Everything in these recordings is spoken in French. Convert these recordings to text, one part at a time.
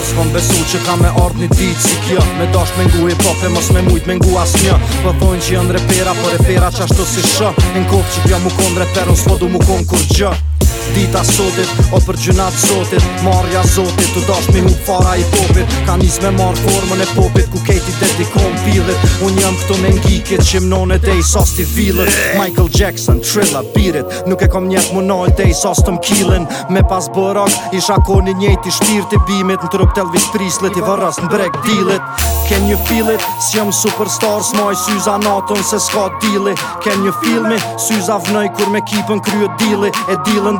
s'kom besu që ka me ardh një dit si kjo Me dasht me ngu hip hop e mos me mujt me ngu as një Po thonë që janë repera, po repera qashtu si shë Në kohë që pja mu kon reperën, s'po du mu kon kur gjë Dita sotit, o për gjynat zotit Marja zotit, tu dash mi hup fara i popit. Ka nis me marr formën e popit Ku kejti dedikon pilit Unë jam këto me ngikit Që mnone dhe i sas t'i filit Michael Jackson, Trilla, Beat It Nuk e kom njet mu nojnë dhe i sas t'm kilin Me pas bërak, isha koni njejti shpirt i bimit. Në trup t'Elvis Prislit I vërras në brek dealit Can you feel it? Si jam superstar, s'maj syza natën se s'ka dili you feel me? Syza vnëj kur me kipën kryet dili E dilën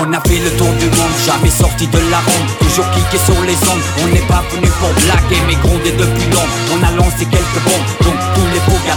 On a fait le tour du monde, jamais sorti de la ronde. Toujours kické sur les ondes, on n'est pas venu pour blaguer Mais gronder depuis longtemps, on a lancé quelques bombes Donc tous les faux gars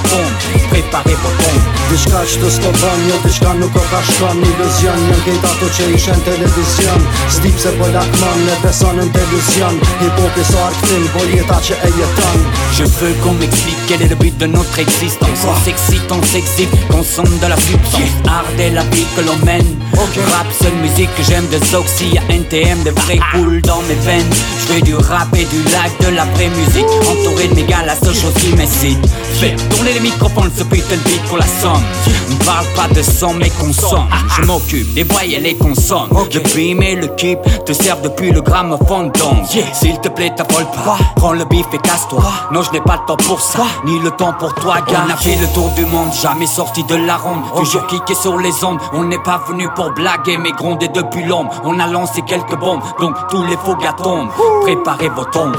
Je veux qu'on m'explique quel est le but de notre existence. On s'excite, on s'excite, consomme de la substance Art et la vie que l'on mène Rap, seule musique que j'aime. De Zoxy à NTM De vraies poules dans mes veines. Je fais du rap et du lac, de la vraie musique. Entouré de mes gars, la seule chose qui m'excite. Faire tourner les microphones, ce putain de beat pour la somme. On parle pas de son mais consomme Je m'occupe des voyelles et les consonnes Le beam et le keep te servent depuis le gramophone donc S'il te plaît t'affole pas. Prends le bif et casse-toi. Non je n'ai pas le temps pour ça. Ni le temps pour toi gars. On a fait le tour du monde Jamais sorti de la ronde. Toujours kické sur les ondes. On n'est pas venu pour blaguer Mais gronder depuis l'ombre. On a lancé quelques bombes Donc tous les faux gars tombent. Préparez vos tombes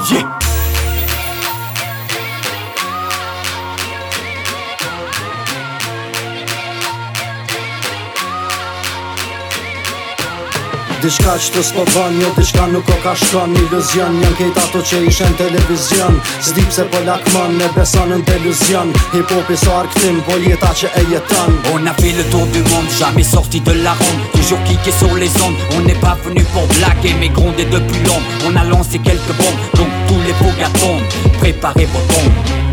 Dishka që të s'po bën, jo dishka nuk o ka shkon Iluzion, njën kejt ato që ishen televizion S'dip se po lakmon, ne beson në deluzion Hip hop i so arktim, po jeta që e jeton. On a fait le tour du monde, jamais sorti de la ronde Toujours kické sur les ondes, on n'est pas venu pour blaguer Mais gronder depuis l'ombre, on a lancé quelques bombes Donc tous les gars tombent, préparez vos tombes